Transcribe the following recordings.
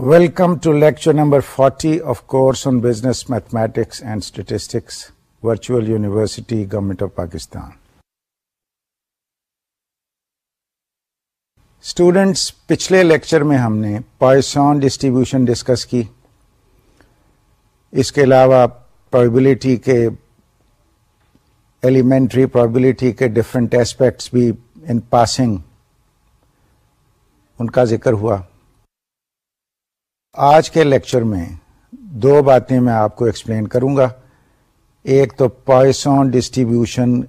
Welcome to lecture number 40 of course on Business Mathematics and Statistics, Virtual University, Government of Pakistan. Students پچھلے lecture میں ہم نے پوائسون distribution discuss کی اس کے علاوہ پرابلٹی کے ایلیمنٹری پرابلٹی کے ڈفرینٹ ایسپیکٹس بھی ان پاسنگ ان کا ذکر ہوا آج کے لیکچر میں دو باتیں میں آپ کو ایکسپلین کروں گا۔ ایک تو پوائسون ڈسٹریبیوشن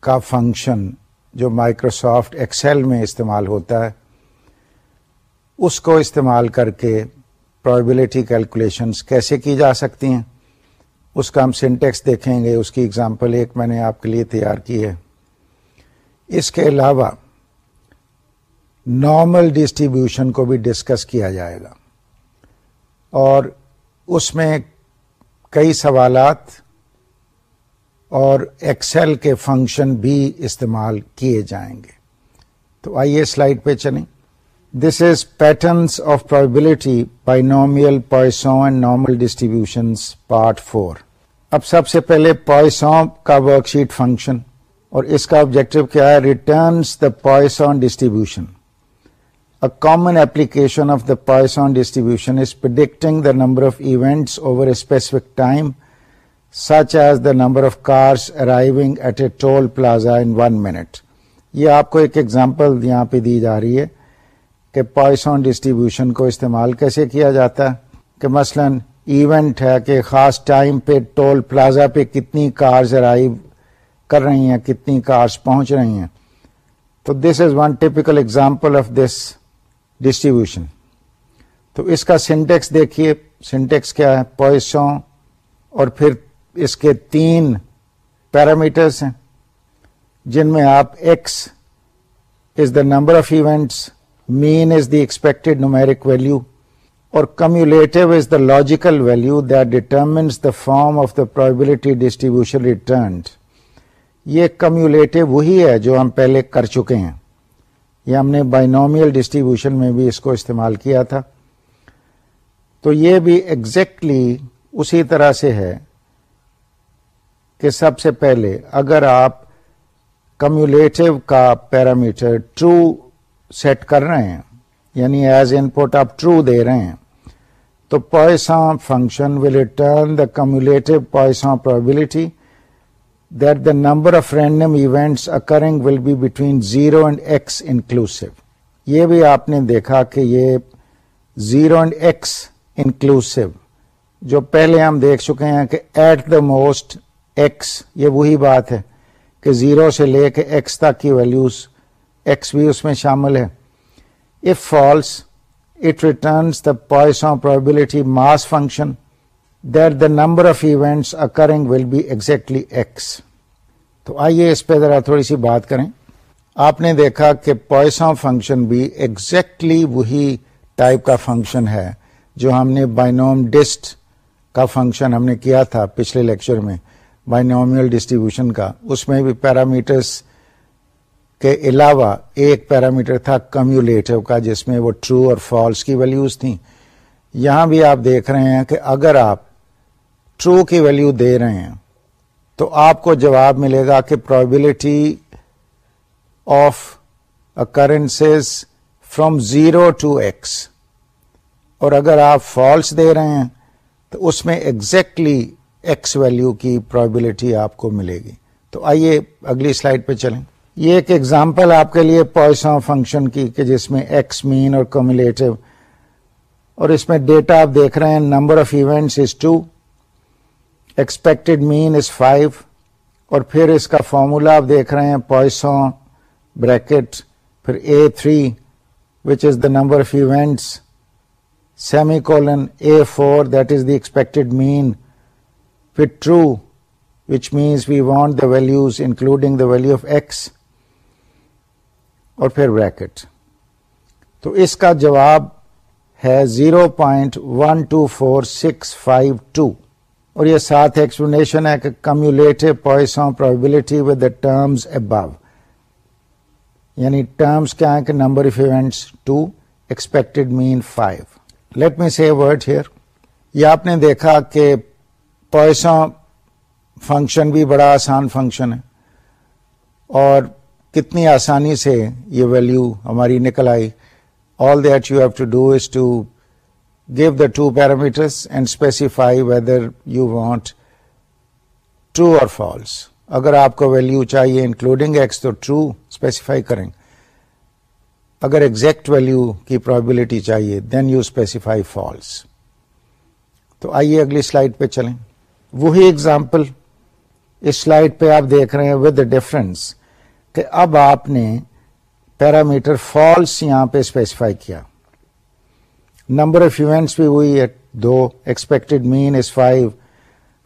کا فنکشن جو مائکروسافٹ ایکسل میں استعمال ہوتا ہے، اس کو استعمال کر کے پرابلٹی کیلکولیشنس کیسے کی جا سکتی ہیں۔ اس کا ہم سینٹیکس دیکھیں گے، اس کی اگزامپل ایک میں نے آپ کے لیے تیار کی ہے۔ اس کے علاوہ نارمل ڈسٹریبیوشن کو بھی ڈسکس کیا جائے گا۔ اور اس میں کئی سوالات اور ایکسل کے فنکشن بھی استعمال کیے جائیں گے۔ تو آئیے سلائڈ پہ چلیں۔ This is patterns of probability by normal Poisson and normal distribution part four اب سب سے پہلے پوائسو کا ورک شیٹ فنکشن اور اس کا آبجیکٹو کیا ہے؟ Returns the Poisson distribution A common application of the Poisson distribution is predicting the number of events over a specific time such as the number of cars arriving at a toll plaza in one minute یہ آپ کو ایک example یہاں پہ دی جا رہی ہے کہ پوائسون ڈسٹریبیوشن کو استعمال کیسے کیا جاتا ہے کہ مثلا ایونٹ ہے کہ خاص ٹائم پہ ٹول پلازا پہ کتنی کارز ارائیو کر رہی ہیں، کتنی کارز پہنچ رہی ہیں۔ تو this is one typical example of this distribution تو اس کا سینٹیکس دیکھیے سینٹیکس کیا ہے؟ پوائسون اور پھر اس کے تین پیرامیٹرس ہیں، جن میں آپ x is the number of events mean is the expected numeric value اور cumulative is the logical value that determines the form of the probability distribution returned یہ کمیولیٹو وہی ہے جو ہم پہلے کر چکے ہیں۔ یہ ہم نے بائنومیل ڈسٹریبیوشن میں بھی اس کو استعمال کیا تھا۔ تو یہ بھی ایگزیکٹلی exactly اسی طرح سے ہے کہ سب سے پہلے اگر آپ کمیولیٹو کا پیرامیٹر ٹرو سیٹ کر رہے ہیں یعنی ایز ان پٹ آپ ٹرو دے رہے ہیں، تو Poisson function will return the cumulative Poisson probability that the number of random events occurring will be between zero and x inclusive یہ بھی آپ نے دیکھا کہ یہ زیرو اینڈ ایکس انکلوسو جو پہلے ہم دیکھ چکے ہیں کہ ایٹ دا موسٹ ایکس یہ وہی بات ہے کہ زیرو سے لے کے ایکس تک کی ویلوز ایکس بھی اس میں شامل ہے. If false it returns the Poisson probability mass function that the number of events occurring will be exactly x تو آئیے اس پہ ذرا تھوڑی سی بات کریں۔ آپ نے دیکھا کہ پوائساں فنکشن بھی ایگزیکٹلی وہی ٹائپ کا فنکشن ہے جو ہم نے بائنوم ڈسٹ کا فنکشن ہم نے کیا تھا پچھلے لیکچر میں بائنومیل ڈسٹریبیوشن کا۔ اس میں بھی پیرامیٹرس کے علاوہ ایک پیرامیٹر تھا کمیولیٹو کا، جس میں وہ ٹرو اور فالس کی ویلیوز تھیں۔ یہاں بھی آپ دیکھ رہے ہیں کہ اگر آپ ٹرو کی ویلیو دے رہے ہیں تو آپ کو جواب ملے گا کہ probability of occurrence from zero to x اور اگر آپ فالس دے رہے ہیں، تو اس میں ایگزیکٹلی ایکس ویلو کی پرابلٹی آپ کو ملے گی۔ تو آئیے اگلی سلائڈ پہ چلیں۔ یہ ایک ایگزامپل آپ کے لیے پوائسوں فنکشن کی کہ جس میں ایکس مین اور کمولیٹو اور اس میں ڈیٹا آپ دیکھ رہے ہیں number of events is two expected mean is five اور پھر اس کا فارمولا آپ دیکھ رہے ہیں پوائسوں بریکٹ پھر a three which is the number of events semicolon a four that is the expected mean پھر true which means we want the values including the value of x اور پھر bracket تو اس کا جواب ہے zero point one two four six five two اور یہ ساتھ ایکسپلینیشن ہے کہ cumulative Poisson probability with the terms above یعنی ٹرمز کیا ہے کہ number of events two expected mean five let me say word here یہ آپ نے دیکھا کہ پیسہ فنکشن بھی بڑا آسان فنکشن ہے اور کتنی آسانی سے یہ ویلو ہماری نکل آئی. All that you have to do is to give the two parameters and specify whether you want true or false اگر آپ کو ویلو چاہیے انکلوڈنگ ایکس تو ٹرو اسپیسیفائی کریں۔ اگر ایگزیکٹ ویلو کی پرابلٹی چاہیے دین یو اسپیسیفائی فالس تو آئیے اگلی سلائڈ پہ چلیں۔ وہی ایگزامپل اس سلائڈ پہ آپ دیکھ رہے ہیں ود ڈفرنس کہ اب آپ نے پیرامیٹر فالس یہاں پہ اسپیسیفائی کیا۔ نمبر آف ایونٹس بھی ہوئی ہے دو expected mean is five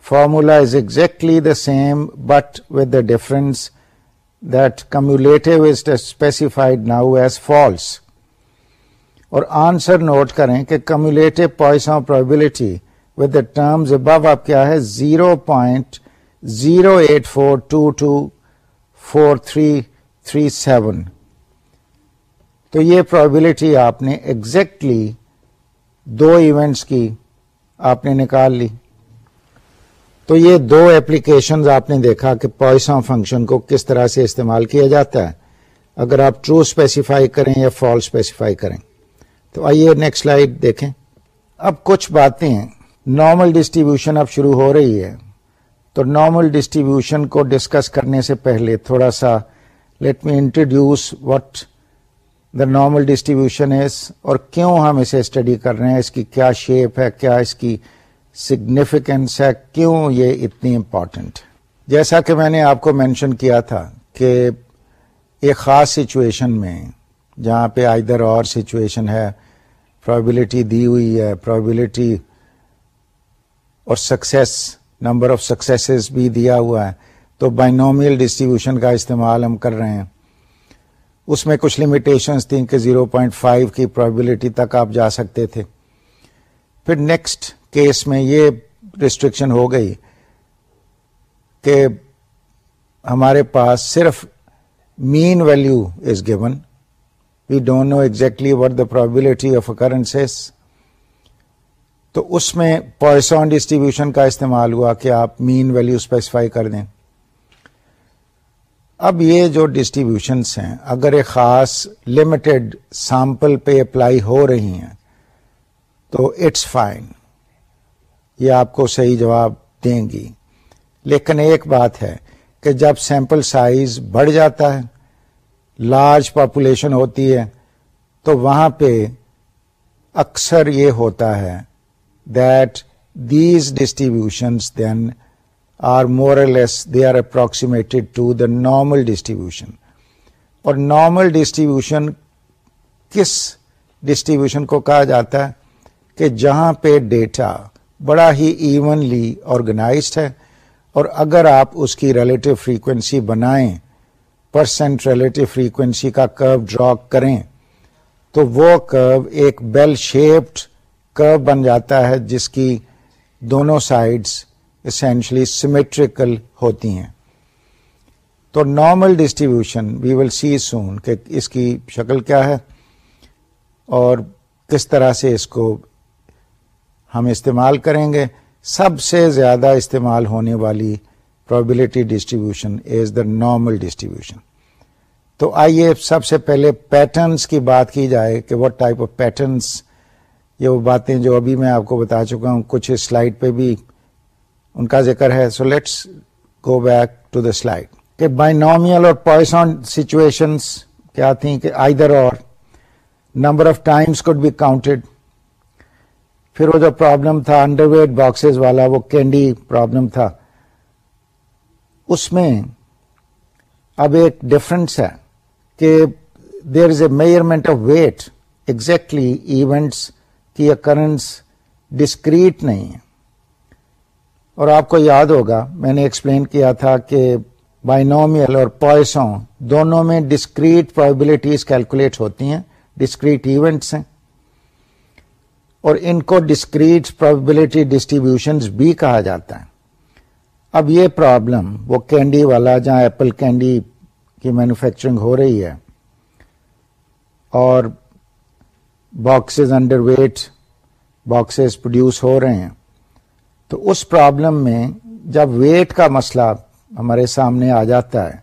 formula is exactly the same but with the difference that cumulative is specified now as false اور آنسر نوٹ کریں کہ cumulative Poisson of probability with the terms above آپ کیا ہے zero point zero eight four two two four three three seven تو یہ probability آپ نے ایگزیکٹلی دو ایونٹس کی آپ نے نکال لی۔ تو یہ دو ایپلیکیشنز آپ نے دیکھا کہ پوائساں فنکشن کو کس طرح سے استعمال کیا جاتا ہے۔ اگر آپ ٹرو اسپیسیفائی کریں یا فالس اسپیسیفائی کریں۔ تو آئیے نیکسٹ سلائڈ دیکھیں۔ اب کچھ باتیں نارمل ڈسٹریبیوشن اب شروع ہو رہی ہے۔ تو نارمل ڈسٹریبیوشن کو ڈسکس کرنے سے پہلے تھوڑا سا let me introduce what the normal distribution is اور کیوں ہم اسے اسٹڈی کر رہے ہیں؟ اس کی کیا شیپ ہے؟ کیا اس کی سگنیفیکینس ہے؟ کیوں یہ اتنی امپورٹنٹ جیسا کہ میں نے آپ کو مینشن کیا تھا کہ ایک خاص سچویشن میں جہاں پہ ادھر اور سچویشن ہے پرابلٹی دی ہوئی ہے پرابلٹی اور سکسیس نمبر آف سکسیس بھی دیا ہوا ہے۔ تو بائنومیل ڈسٹریبیوشن کا استعمال ہم کر رہے ہیں۔ اس میں کچھ لمیٹیشنس تھیں کہ 0.5 کی پرابلٹی تک آپ جا سکتے تھے۔ پھر نیکسٹ کیس میں یہ ریسٹرکشن ہو گئی کہ ہمارے پاس صرف mean value is given we don't know exactly what the probability of occurrence تو اس میں پوائسون ڈسٹریبیوشن کا استعمال ہوا کہ آپ مین ویلو اسپیسیفائی کر دیں۔ اب یہ جو ڈسٹریبیوشنس ہیں، اگر ایک خاص لمیٹڈ سیمپل پہ اپلائی ہو رہی ہیں، تو اٹس فائن یہ آپ کو صحیح جواب دیں گی۔ لیکن ایک بات ہے کہ جب سیمپل سائز بڑھ جاتا ہے لارج پاپولیشن ہوتی ہے، تو وہاں پہ اکثر یہ ہوتا ہے that these distributions then are more less they are approximated to the normal distribution اور نارمل ڈسٹریبیوشن کس ڈسٹریبیوشن کو کہا جاتا ہے؟ کہ جہاں پہ ڈیٹا بڑا ہی ایونلی آرگنائزڈ ہے، اور اگر آپ اس کی ریلیٹو فریکوینسی بنائیں پرسینٹ ریلیٹو فریکوینسی کا کرو ڈرا کریں، تو وہ کرو ایک بیل شیپڈ کرو بن جاتا ہے، جس کی دونوں سائڈس اسینشلی سیمیٹریکل ہوتی ہیں۔ تو نارمل ڈسٹریبیوشن وی ول سی سون کہ اس کی شکل کیا ہے اور کس طرح سے اس کو ہم استعمال کریں گے۔ سب سے زیادہ استعمال ہونے والی probability distribution is the normal distribution تو آئیے سب سے پہلے پیٹرنس کی بات کی جائے کہ وٹ ٹائپ آف پیٹرنس یہ وہ باتیں جو ابھی میں آپ کو بتا چکا ہوں، کچھ سلائڈ پہ بھی ان کا ذکر ہے۔ So let's go back to the slide کہ بائنومیل اور پوائسون سچویشنس کیا تھیں کہ either or number of times could be counted پھر وہ جو پرابلم تھا انڈر ویٹ باکسز والا، وہ کینڈی پرابلم تھا۔ اس میں اب ایک ڈفرنس ہے کہ there is a measurement of weight exactly events کی اکرنس ڈسکریٹ نہیں ہے۔ اور آپ کو یاد ہوگا، میں نے ایکسپلین کیا تھا کہ بائنومیل اور پوائسوں دونوں میں ڈسکریٹ پرابلٹیز کیلکولیٹ ہوتی ہیں ڈسکریٹ ایونٹس ہیں۔ اور ان کو ڈسکریٹ پرابلٹی ڈسٹریبیوشن بھی کہا جاتا ہے۔ اب یہ پرابلم وہ کینڈی والا جہاں ایپل کینڈی کی مینوفیکچرنگ ہو رہی ہے، اور boxes underweight boxes produce ہو رہے ہیں۔ تو اس پرابلم میں جب ویٹ کا مسئلہ ہمارے سامنے آ جاتا ہے،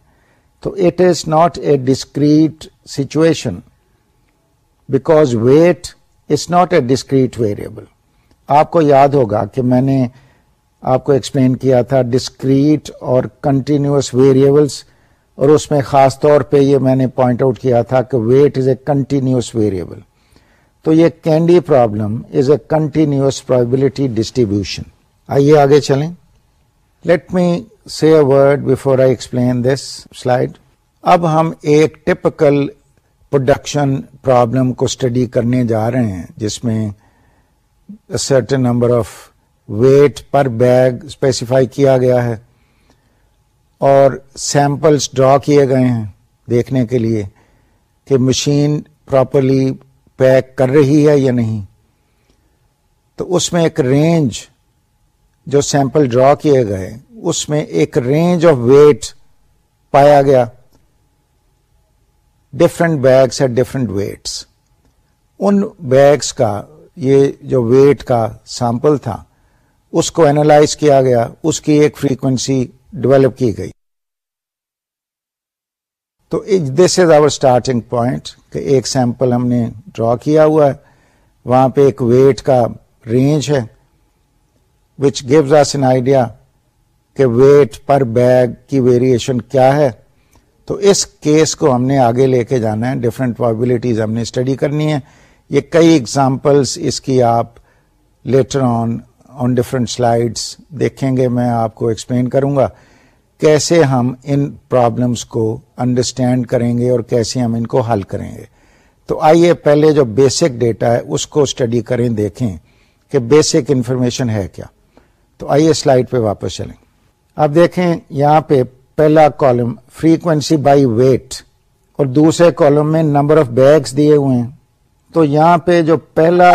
تو it is not a discrete situation because weight is not a discrete variable آپ کو یاد ہوگا کہ میں نے آپ کو ایکسپلین کیا تھا ڈسکریٹ اور کنٹینیوس ویریبلس اور اس میں خاص طور پہ یہ میں نے پوائنٹ آؤٹ کیا تھا کہ weight is a continuous variable تو یہ candy problem is a continuous probability distribution آئیے آگے چلیں۔ Let me say a word before I explain this slide اب ہم ایک ٹپکل پروڈکشن پرابلم کو اسٹڈی کرنے جا رہے ہیں، جس میں certain number of weight per bag specify کیا گیا ہے۔ اور سیمپلس ڈرا کیے گئے ہیں دیکھنے کے لیے کہ مشین پراپرلی پیک کر رہی ہے یا نہیں۔ تو اس میں ایک رینج جو سیمپل ڈرا کیے گئے، اس میں ایک رینج آف ویٹ پایا گیا۔ ڈفرنٹ بیگس ہے ڈفرنٹ ویٹس ان بیگس کا، یہ جو ویٹ کا سیمپل تھا، اس کو اینالائز کیا گیا۔ اس کی ایک فریکوینسی ڈیولپ کی گئی۔ تو this is our starting point کہ ایک سیمپل ہم نے ڈرا کیا ہوا ہے۔ وہاں پہ ایک ویٹ کا رینج ہے۔ Which gives us an idea کہ ویٹ پر بیگ کی ویریشن کیا ہے، تو اس کیس کو ہم نے آگے لے کے جانا ہے. ڈفرینٹ پرابلٹیز ہم نے اسٹڈی کرنی ہے یہ کئی ایگزامپلس اس کی آپ later on on different slides دیکھیں گے. میں آپ کو ایکسپلین کروں گا کیسے ہم ان پرابلمس کو انڈرسٹینڈ کریں گے اور کیسے ہم ان کو حل کریں گے. تو آئیے پہلے جو بیسک ڈیٹا ہے اس کو اسٹڈی کریں، دیکھیں کہ بیسک انفارمیشن ہے کیا. تو آئیے سلائڈ پہ واپس چلیں۔ اب دیکھیں یہاں پہ پہلا کالم فریکوینسی بائی ویٹ اور دوسرے کالم میں نمبر آف بیگس دیے ہوئے ہیں۔ تو یہاں پہ جو پہلا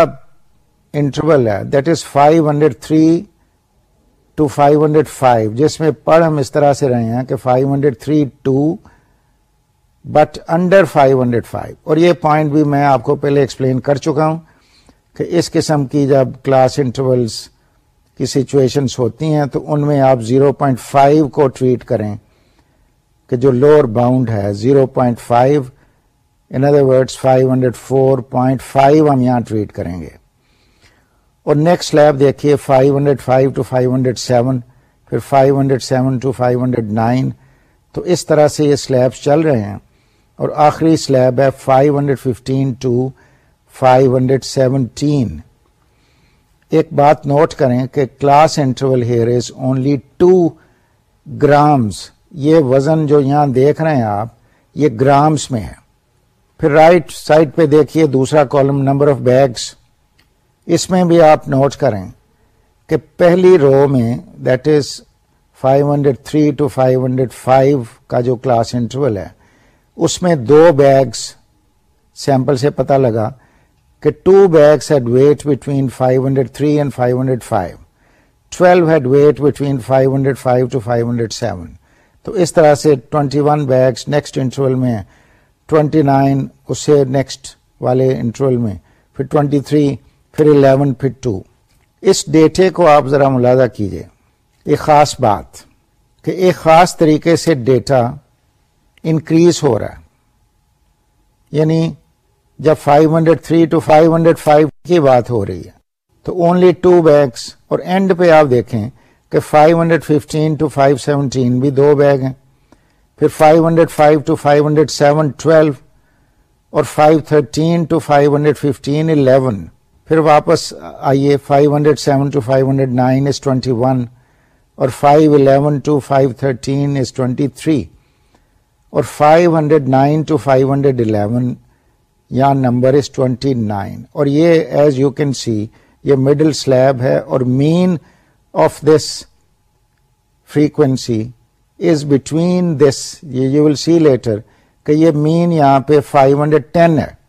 انٹرول ہے that is 503 to five hundred five جس میں پڑھ ہم اس طرح سے رہے ہیں کہ 503 hundred three to but under 505 hundred five اور یہ پوائنٹ بھی میں آپ کو پہلے ایکسپلین کر چکا ہوں کہ اس قسم کی جب کلاس انٹرولس کی سچویشنس ہوتی ہیں، تو ان میں آپ 0.5 کو ٹریٹ کریں کہ جو لوور باؤنڈ ہے 0.5 ان ادر ورڈس 504.5 ہم یہاں ٹریٹ کریں گے۔ اور نیکسٹ سلیب دیکھیے 505 ٹو 507 پھر 507 ٹو 509 تو اس طرح سے یہ سلیبس چل رہے ہیں۔ اور آخری سلیب ہے 515 ٹو 517 ایک بات نوٹ کریں کہ class interval here is only two grams یہ وزن جو یہاں دیکھ رہے ہیں آپ، یہ گرامس میں ہے. پھر رائٹ right سائڈ پہ دیکھیے دوسرا کالم، نمبر آف بیگس اس میں بھی آپ نوٹ کریں کہ پہلی رو میں دیٹ از 503 ٹو 505 کا جو کلاس انٹرول ہے، اس میں دو بیگس سیمپل سے پتا لگا کہ two bags had weight between 503 and 505 12 had weight between 505 to 507 تو اس طرح سے 21 بیگس نیکسٹ انٹرول میں 29 اس سے نیکسٹ والے انٹرول میں، پھر 23 پھر 11 پھر 2 اس ڈیٹے کو آپ ذرا ملازہ کیجیے۔ ایک خاص بات کہ ایک خاص طریقے سے ڈیٹا انکریز ہو رہا ہے۔ یعنی جب 503 ٹو 505 کی بات ہو رہی ہے تو اونلی ٹو بیگس اور اینڈ پہ آپ دیکھیں کہ 515 ٹو 517 بھی دو بیگ ہیں پھر 505 ٹو 507 12 اور 513 ٹو 515 11 پھر واپس آئیے 507 ٹو 509 از 21 اور 511 ٹو 513 از 23 اور 509 ٹو 511 یہاں نمبر از 29 اور یہ ایز یو کین سی یہ مڈل سلیب ہے اور mean of this frequency is between this you will see later کہ یہ مین یہاں پہ 510 ہے۔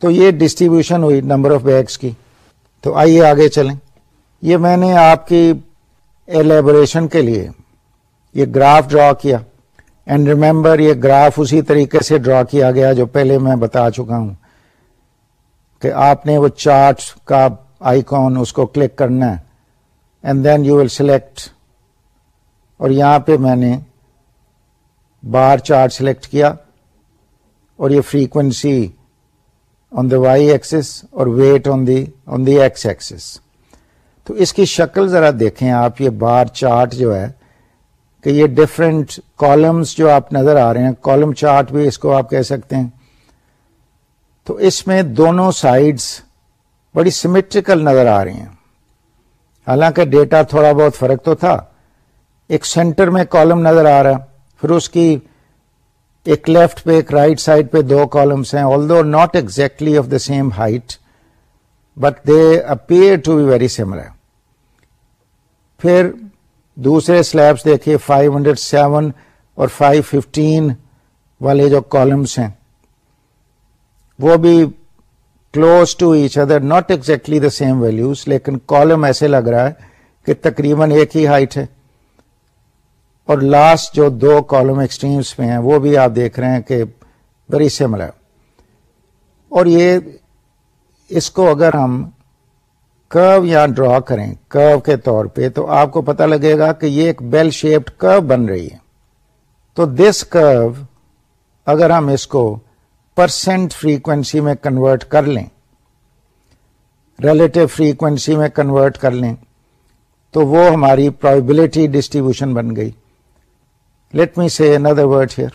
تو یہ ڈسٹریبیوشن ہوئی نمبر آف بیگس کی۔ تو آئیے آگے چلیں۔ یہ میں نے آپ کی ایلیبوریشن کے لیے یہ گراف ڈرا کیا۔ اینڈ ریمبر یہ گراف اسی طریقے سے ڈرا کیا گیا جو پہلے میں بتا چکا ہوں۔ کہ آپ نے وہ چارٹ کا آئیکن اس کو کلک کرنا ہے and then you will select اور یہاں پہ میں نے بار چارٹ سلیکٹ کیا اور یہ frequency on the y axis اور weight on the on the x axis تو اس کی شکل ذرا دیکھیں آپ، یہ بار چارٹ جو ہے کہ یہ ڈفرینٹ کالمس جو آپ نظر آ رہے ہیں کالم چارٹ بھی اس کو آپ کہہ سکتے ہیں۔ تو اس میں دونوں سائڈس بڑی سیمیٹریکل نظر آ رہی ہیں۔ حالانکہ ڈیٹا تھوڑا بہت فرق تو تھا۔ ایک سینٹر میں کالم نظر آ رہا پھر اس کی ایک لیفٹ پہ، ایک رائٹ سائڈ پہ دو کالمس ہیں although not exactly of the same height but they appear to be very similar پھر دوسرے سلیبس دیکھیے 507 اور 515 والے جو کالمس ہیں۔ وہ بھی close to each other not exactly the same values لیکن کالم ایسے لگ رہا ہے کہ تقریباً ایک ہی ہائٹ ہے۔ اور لاسٹ جو دو کالم ایکسٹریمس میں ہیں، وہ بھی آپ دیکھ رہے ہیں کہ ویری سملر اور یہ، اس کو اگر ہم کرو یا ڈرا کریں کرو کے طور پہ، تو آپ کو پتا لگے گا کہ یہ ایک بیل شیپڈ کرو بن رہی ہے۔ تو دس کرو اگر ہم اس کو پرسینٹ فریکوینسی میں کنورٹ کر لیں۔ ریلیٹو فریکوینسی میں کنورٹ کر لیں۔ تو وہ ہماری پرابلٹی ڈسٹریبیوشن بن گئی۔ Let me say another word here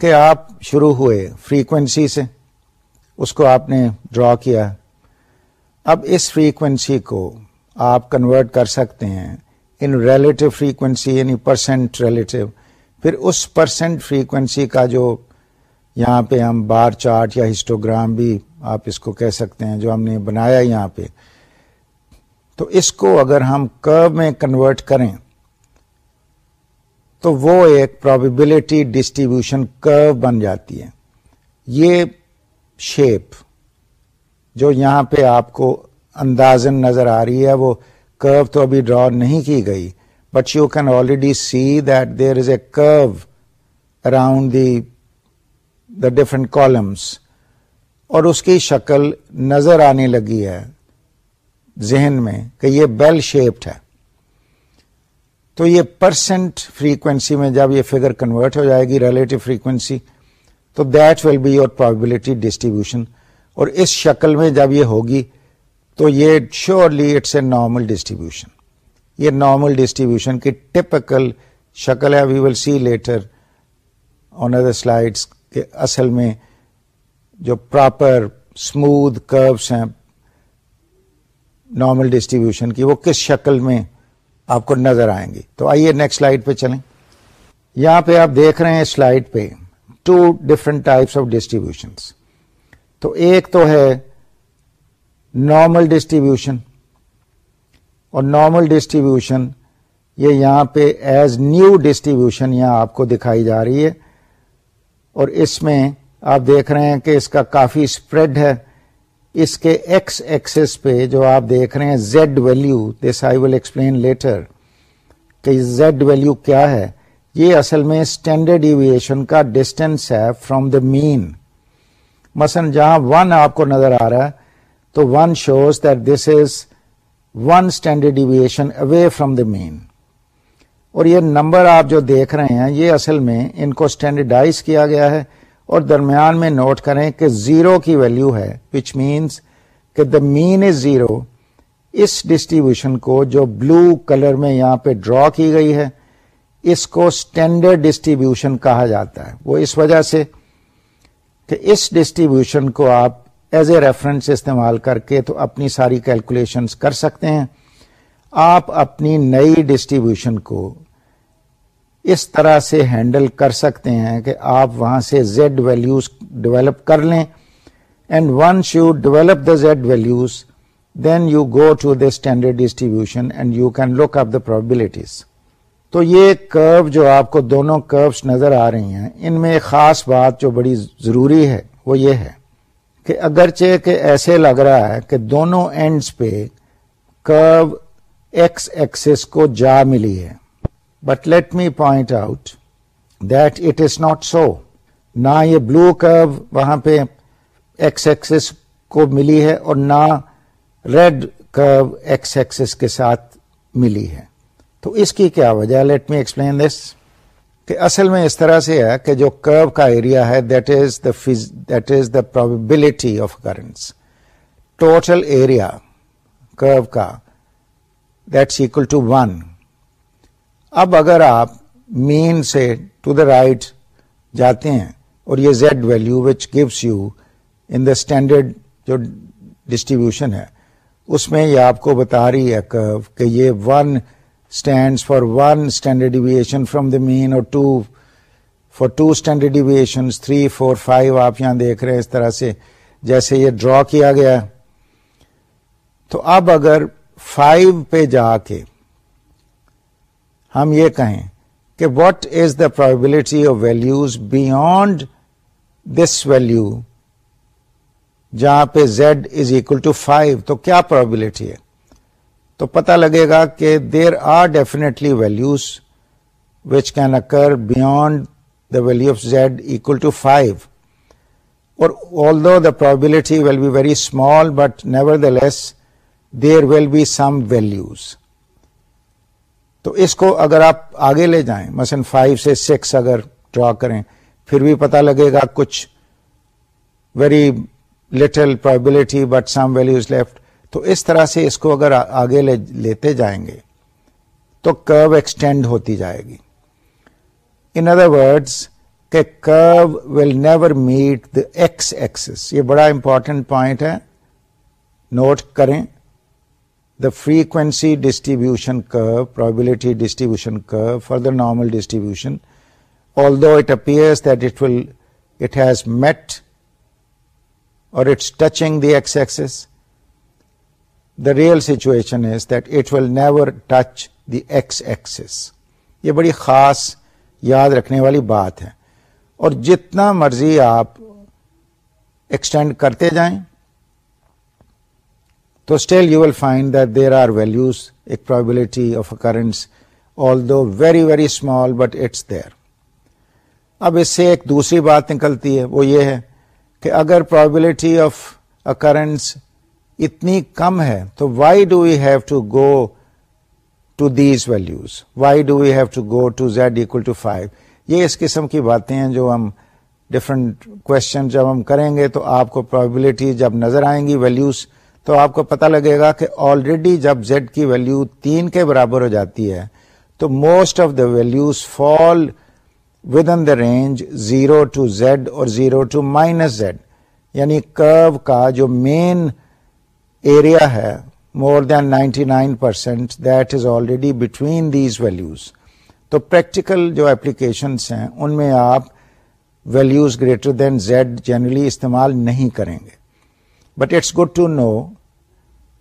کہ آپ شروع ہوئے فریکوینسی سے۔ اس کو آپ نے ڈرا کیا۔ اب اس فریکوینسی کو آپ کنورٹ کر سکتے ہیں ان ریلیٹو فریکوینسی یعنی پرسینٹ ریلیٹو پھر اس پرسینٹ فریکوینسی کا جو یہاں پہ ہم بار چارٹ یا ہسٹوگرام بھی آپ اس کو کہہ سکتے ہیں جو ہم نے بنایا یہاں پہ۔ تو اس کو اگر ہم کرو میں کنورٹ کریں، تو وہ ایک پرابیبلٹی ڈسٹریبیوشن کرو بن جاتی ہے۔ یہ شیپ جو یہاں پہ آپ کو اندازن نظر آ رہی ہے، وہ کرو تو ابھی ڈرا نہیں کی گئی but you can already see that there is a curve around the the different columns اور اس کی شکل نظر آنے لگی ہے ذہن میں کہ یہ بیل شیپڈ ہے۔ تو یہ پرسنٹ فریکوینسی میں جب یہ فگر کنورٹ ہو جائے گی ریلیٹو فریکوینسی تو that will be your probability distribution اور اس شکل میں جب یہ ہوگی، تو یہ surely it's a normal distribution یہ نارمل ڈسٹریبیوشن کی ٹپکل شکل ہے۔ We will see later on other slides کہ اصل میں جو پراپر اسموتھ کروس ہیں نارمل ڈسٹریبیوشن کی، وہ کس شکل میں آپ کو نظر آئیں گی؟ تو آئیے نیکسٹ سلائڈ پہ چلیں۔ یہاں پہ آپ دیکھ رہے ہیں سلائڈ پہ two different types of distributions تو ایک تو ہے نارمل ڈسٹریبیوشن اور نارمل ڈسٹریبیوشن یہ یہاں پہ ایز نیو ڈسٹریبیوشن یہاں آپ کو دکھائی جا رہی ہے۔ اور اس میں آپ دیکھ رہے ہیں کہ اس کا کافی اسپریڈ ہے۔ اس کے ایکس ایکسس پہ جو آپ دیکھ رہے ہیں Z value this I will explain later کہ زیڈ ویلو کیا ہے۔ یہ اصل میں اسٹینڈرڈ ایویشن کا ڈسٹینس ہے فروم دا مین مثلا جہاں ون آپ کو نظر آ رہا ہے، تو one shows that this is one standard deviation away from the mean اور یہ نمبر آپ جو دیکھ رہے ہیں، یہ اصل میں ان کو اسٹینڈرڈائز کیا گیا ہے اور درمیان میں نوٹ کریں کہ زیرو کی ویلو ہے وچ مینس کہ دا مین از زیرو اس ڈسٹریبیوشن کو جو بلو کلر میں یہاں پہ ڈرا کی گئی ہے، اس کو اسٹینڈرڈ ڈسٹریبیوشن کہا جاتا ہے۔ وہ اس وجہ سے کہ اس ڈسٹریبیوشن کو آپ ایز اے ریفرنس استعمال کر کے تو اپنی ساری کیلکولیشن کر سکتے ہیں۔ آپ اپنی نئی ڈسٹریبیوشن کو اس طرح سے ہینڈل کر سکتے ہیں کہ آپ وہاں سے زیڈ ویلوز ڈیولپ کر لیں and once you develop the Z values then you go to the standard distribution and you can look up the probabilities تو یہ کرو جو آپ کو دونوں کروس نظر آ رہی ہیں، ان میں ایک خاص بات جو بڑی ضروری ہے، وہ یہ ہے کہ اگرچہ کہ ایسے لگ رہا ہے کہ دونوں اینڈز پہ کرو ایکس ایکسس کو جا ملی ہے. But let me point out that it is not so نہ یہ بلو کرو وہاں پہ ایکس ایکسس کو ملی ہے اور نہ ریڈ کرو ایکس ایکسس کے ساتھ ملی ہے. تو اس کی کیا وجہ لیٹ می ایکسپلین دس کہ اصل میں اس طرح سے ہے کہ جو کرو کا ایریا ہے that is the that is the probability of occurrence total area curve کا دیٹس اکول ٹو ون اب اگر آپ مین سے ٹو دا رائٹ جاتے ہیں اور یہ Z value which gives you in the standard جو ڈسٹریبیوشن ہے، اس میں یہ آپ کو بتا رہی ہے کرو کہ یہ one stand for one standard deviation from the mean اور two for two standard deviation three four five آپ یہاں دیکھ رہے ہیں اس طرح سے، جیسے یہ ڈرا کیا گیا۔ تو اب اگر فائیو پہ جا کے ہم یہ کہیں کہ what is the probability of values beyond this value جہاں پہ Z is equal to five تو کیا پرابلٹی ہے؟ تو پتا لگے گا کہ there are definitely values which can occur beyond the value of Z equal to five اور although the probability will be very small but nevertheless there will be some values تو اس کو اگر آپ آگے لے جائیں، مثلا فائیو سے سکس اگر ڈرا کریں، پھر بھی پتا لگے گا کچھ very little probability but some values left تو اس طرح سے اس کو اگر آگے لیتے جائیں گے، تو کرو ایکسٹینڈ ہوتی جائے گی. ان ادر ورڈس کہ curve will never meet the X axis یہ بڑا امپورٹنٹ پوائنٹ ہے نوٹ کریں۔ The frequency distribution curve probability distribution curve for the normal distribution although it appears that it will it has met or it's touching the x-axis, the real situation is that it will never touch the x-axis. یہ بڑی خاص یاد رکھنے والی بات ہے اور جتنا مرضی آپ ایکسٹینڈ کرتے جائیں تو still you will find that there are values ایک probability of occurrence although very very small but it's there اب اس سے ایک دوسری بات نکلتی ہے، وہ یہ ہے کہ اگر پرابلٹی آف اکرنس اتنی کم ہے، تو why do we have to go to these values why do we have to go to Z equal to five یہ اس قسم کی باتیں ہیں جو ہم ڈفرنٹ کوشچن جب ہم کریں گے تو آپ کو پرابلٹی جب نظر آئیں گی ویلوز تو آپ کو پتا لگے گا کہ آلریڈی جب زیڈ کی ویلو تین کے برابر ہو جاتی ہے، تو most of the values fall within the range zero to Z اور زیرو ٹو مائنس زیڈ یعنی کرو کا جو مین ایریا ہے more than ninety nine percent that is already between these values تو پریکٹیکل جو اپلیکیشنس ہیں، ان میں آپ values greater than Z generally استعمال نہیں کریں گے۔ But it's good to know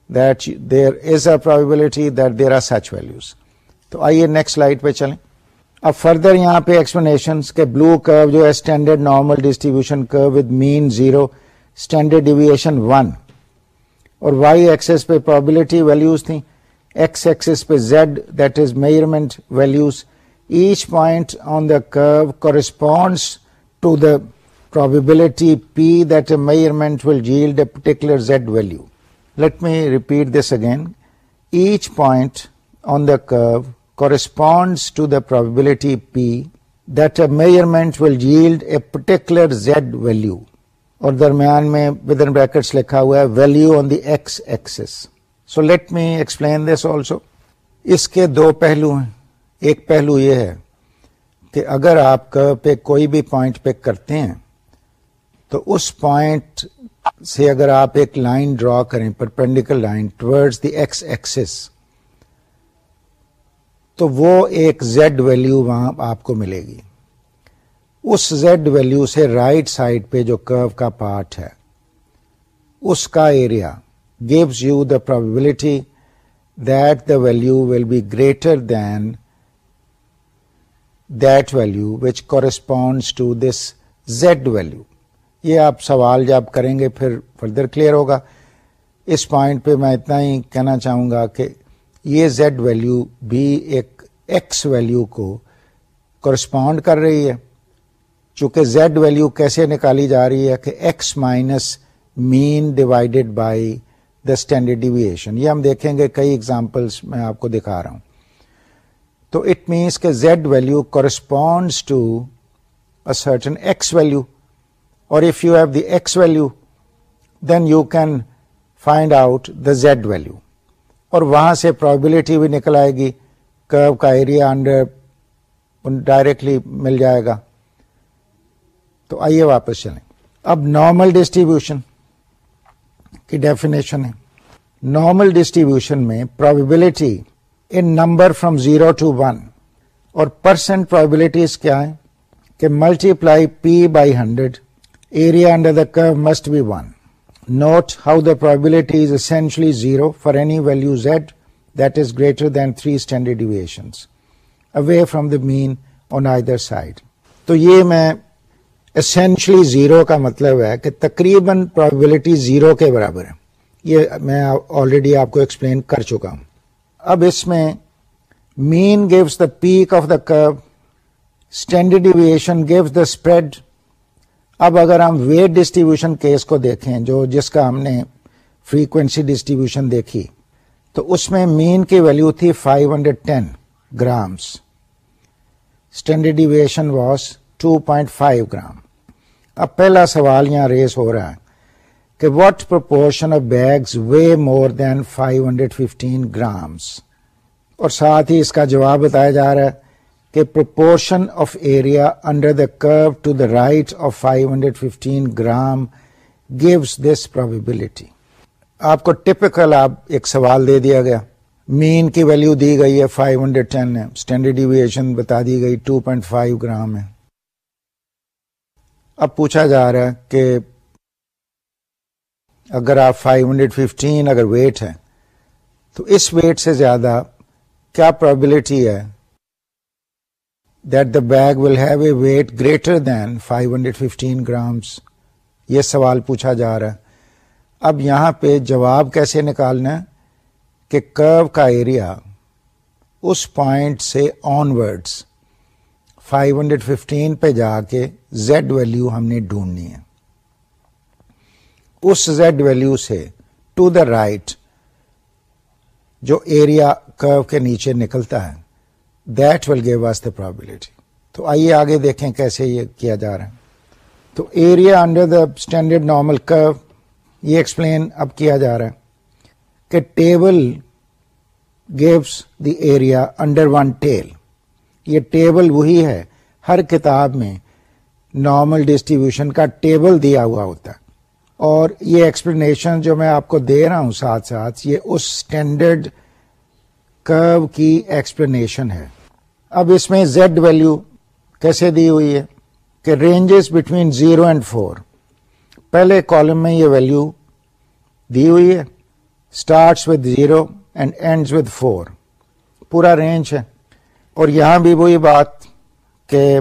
that there is a probability that there are such values تو آئیے نیکسٹ سلائڈ پہ چلیں۔ اب فردر یہاں پہ ایکسپلینیشن کے بلو کرو جو ہے standard normal distribution curve with mean zero standard deviation one اور وائی ایکسس پہ پرابلٹی ویلوز تھیں۔ ایکس ایکسس پہ Z that is measurement values each point on the curve corresponds to the probability P that a measurement will yield a particular Z value. Let me repeat this again. Each point on the curve corresponds to the probability P that a measurement will yield a particular Z value اور درمیان میں with in brackets لکھا ہوا ہے value on the X axis so let me explain this also اس کے دو پہلو ہیں ایک پہلو یہ ہے کہ اگر آپ پہ کوئی بھی پوائنٹ پک کرتے ہیں تو اس پوائنٹ سے اگر آپ ایک لائن ڈرا کریں perpendicular line towards the X axis تو وہ ایک زیڈ ویلو وہاں آپ کو ملے گی۔ اس زیڈ ویلو سے رائٹ سائڈ پہ جو کرو کا پارٹ ہے، اس کا area gives you the probability that the value will be greater than that value which corresponds to this Z value یہ آپ سوال جب کریں گے پھر فردر کلیئر ہوگا۔ اس پوائنٹ پہ میں اتنا ہی کہنا چاہوں گا کہ یہ زیڈ ویلو بھی ایک ایکس ویلو کو کرسپونڈ کر رہی ہے۔ چونکہ زیڈ ویلو کیسے نکالی جا رہی ہے کہ X minus mean divided by the standard deviation یہ ہم دیکھیں گے کئی ایگزامپلس میں آپ کو دکھا رہا ہوں۔ تو اٹ مینس کہ Z value corresponds to a certain X value اور if you have the X value then you can find out the Z value اور وہاں سے پرابلٹی بھی نکل آئے گی کرو کا ایریا انڈر ڈائریکٹلی مل جائے گا تو آئیے واپس چلیں اب نارمل ڈسٹریبیوشن کی ڈیفینیشن ہے نارمل ڈسٹریبیوشن میں probability in number from zero to one اور پرسنٹ پرابلٹیز کیا ہے کہ multiply P by hundred area under the curve must be one note how the probability is essentially zero for any value Z that is greater than three standard deviations away from the mean on either side تو یہ میں essentially zero کا مطلب ہے کہ تقریباً probability zero کے برابر ہے. یہ میں آلریڈی آپ کو ایکسپلین کر چکا ہوں. اب اس میں mean gives the peak of the curve standard deviation gives the spread اب اگر ہم ویٹ ڈسٹریبیوشن کیس کو دیکھیں جو جس کا ہم نے فریکوینسی ڈسٹریبیوشن دیکھی، تو اس میں مین کی ویلو تھی 510 grams standard deviation was 2.5 gram اب پہلا سوال یہاں ریز ہو رہا ہے کہ what proportion of bags weigh more than 515 grams اور ساتھ ہی اس کا جواب بتایا جا رہا ہے کہ proportion of area under the curve to the right of 515 gram gives this probability آپ کو ٹپکل آپ ایک سوال دے دیا گیا۔ مین کی ویلو دی گئی ہے 510 ہنڈریڈ ٹین ہے۔ اسٹینڈرڈ ڈیویشن بتا دی گئی 2.5 گرام ہے۔ اب پوچھا جا رہا ہے کہ اگر آپ 515 اگر ویٹ ہے تو اس ویٹ سے زیادہ کیا پرابلٹی ہے that the bag will have a weight greater than 515 grams یہ سوال پوچھا جا رہا ہے۔ اب یہاں پہ جواب کیسے نکالنا ہے کہ کرو کا ایریا اس پوائنٹ سے آن ورڈس 515 پہ جا کے زیڈ ویلو ہم نے ڈھونڈنی ہے۔ اس زیڈ ویلو سے ٹو دا رائٹ جو ایریا کرو کے نیچے نکلتا ہے۔ That will give us the probability تو آئیے آگے دیکھیں کیسے یہ کیا جا رہا ہے۔ تو area under the standard normal curve یہ ایکسپلین اب کیا جا رہا ہے کہ table gives the area under one tail یہ ٹیبل وہی ہے، ہر کتاب میں نارمل ڈسٹریبیوشن کا ٹیبل دیا ہوا ہوتا ہے۔ اور یہ ایکسپلینیشن جو میں آپ کو دے رہا ہوں ساتھ ساتھ، یہ اس اسٹینڈرڈ کرو کی ایکسپلینیشن ہے۔ اب اس میں زیڈ ویلو کیسے دی ہوئی ہے کہ ranges between zero and four پہلے کالم میں یہ ویلو دی ہوئی ہے. Starts with zero and ends with four پورا رینج ہے. اور یہاں بھی وہی بات کہ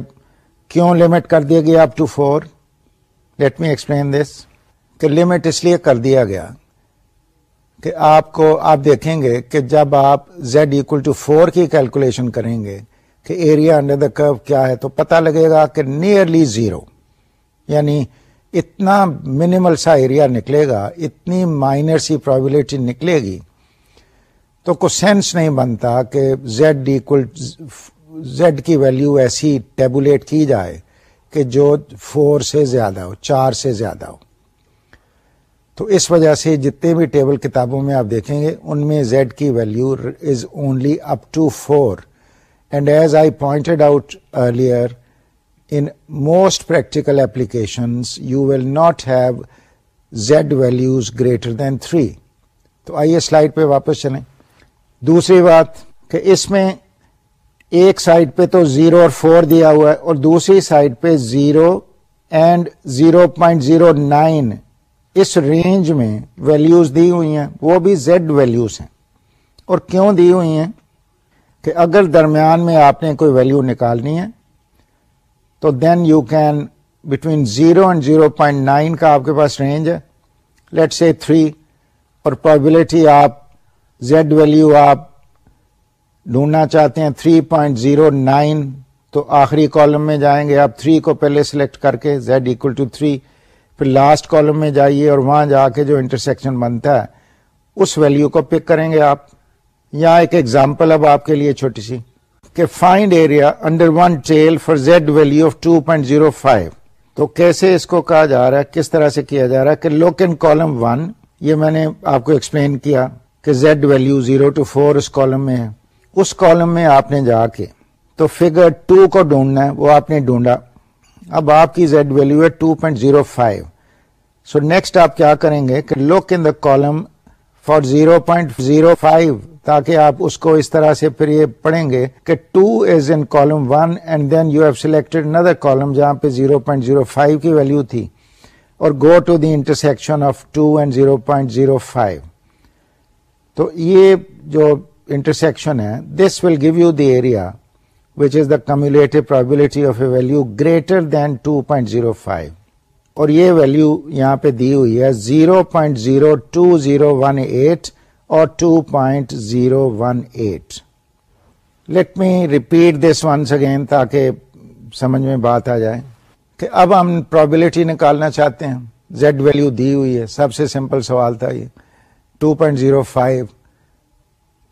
کیوں لمٹ کر دیا گیا up to four let me explain this کہ لمٹ اس لیے کر دیا گیا کہ آپ کو، آپ دیکھیں گے کہ جب آپ زیڈ اکول ٹو فور کی کیلکولیشن کریں گے کہ ایریا انڈر دا کرو کیا ہے تو پتا لگے گا کہ نیئرلی زیرو یعنی اتنا منیمل سا ایریا نکلے گا، اتنی مائنر سی پرابلٹی نکلے گی۔ تو کوئی سینس نہیں بنتا کہ زیڈ اکول زیڈ کی ویلو ایسی ٹیبولیٹ کی جائے کہ جو فور سے زیادہ ہو، چار سے زیادہ ہو۔ تو اس وجہ سے جتنے بھی ٹیبل کتابوں میں آپ دیکھیں گے، ان میں زیڈ کی value is only up to four and as I pointed out earlier in most practical applications you will not have Z values greater than three تو آئیے سلائڈ پہ واپس چلیں۔ دوسری بات کہ اس میں ایک سائڈ پہ تو زیرو اور فور دیا ہوا ہے اور دوسری سائڈ پہ zero and zero point zero nine us range میں ویلیوز دی ہوئی ہیں، وہ بھی زیڈ ویلیوز ہیں۔ اور کیوں دی ہوئی ہیں؟ کہ اگر درمیان میں آپ نے کوئی ویلیو نکالنی ہے، تو then you can between zero and zero point nine کا آپ کے پاس رینج ہے. لیٹ سے تھری اور پرابلٹی آپ زیڈ ویلیو آپ ڈھونڈنا چاہتے ہیں تھری پوائنٹ زیرو نائن تو آخری کالم میں جائیں گے آپ تھری کو پہلے سلیکٹ کر کے زیڈ اکول ٹو تھری پھر لاسٹ کالم میں جائیے اور وہاں جا کے جو انٹرسیکشن بنتا ہے، اس ویلو کو پک کریں گے آپ. یا ایک ایگزامپل اب آپ کے لیے چھوٹی سی کہ find area under one tail for Z value of two point zero five تو کیسے اس کو کہا جا رہا ہے؟ کس طرح سے کیا جا رہا ہے کہ لوک ان کالم ون یہ میں نے آپ کو ایکسپلین کیا کہ Z value zero to four us column میں ہے. اس کالم میں آپ نے جا کے تو فگر ٹو کو ڈھونڈنا ہے، وہ آپ نے ڈھونڈا۔ اب آپ کی زیڈ ویلو ہے two point zero five so next آپ کیا کریں گے کہ look in the column for zero point zero five تاکہ آپ اس کو اس طرح سے پھر یہ پڑھیں گے کہ two is in column one and then you have selected another column جہاں پہ زیرو پوائنٹ زیرو فائیو کی ویلو تھی اور go to the intersection of two and zero point zero five. تو یہ جو انٹرسیکشن ہے this will give you the area which is the cumulative probability of a value greater than two point zero five اور یہ value یہاں پہ دی ہوئی ہے zero point zero two zero one eight اور two point zero one eight let me repeat this once again تاکہ سمجھ میں بات آ جائے کہ اب ہم پرابلٹی نکالنا چاہتے ہیں. زیڈ ویلو دی ہوئی ہے. سب سے سمپل سوال تھا یہ. ٹو پوائنٹ زیرو فائیو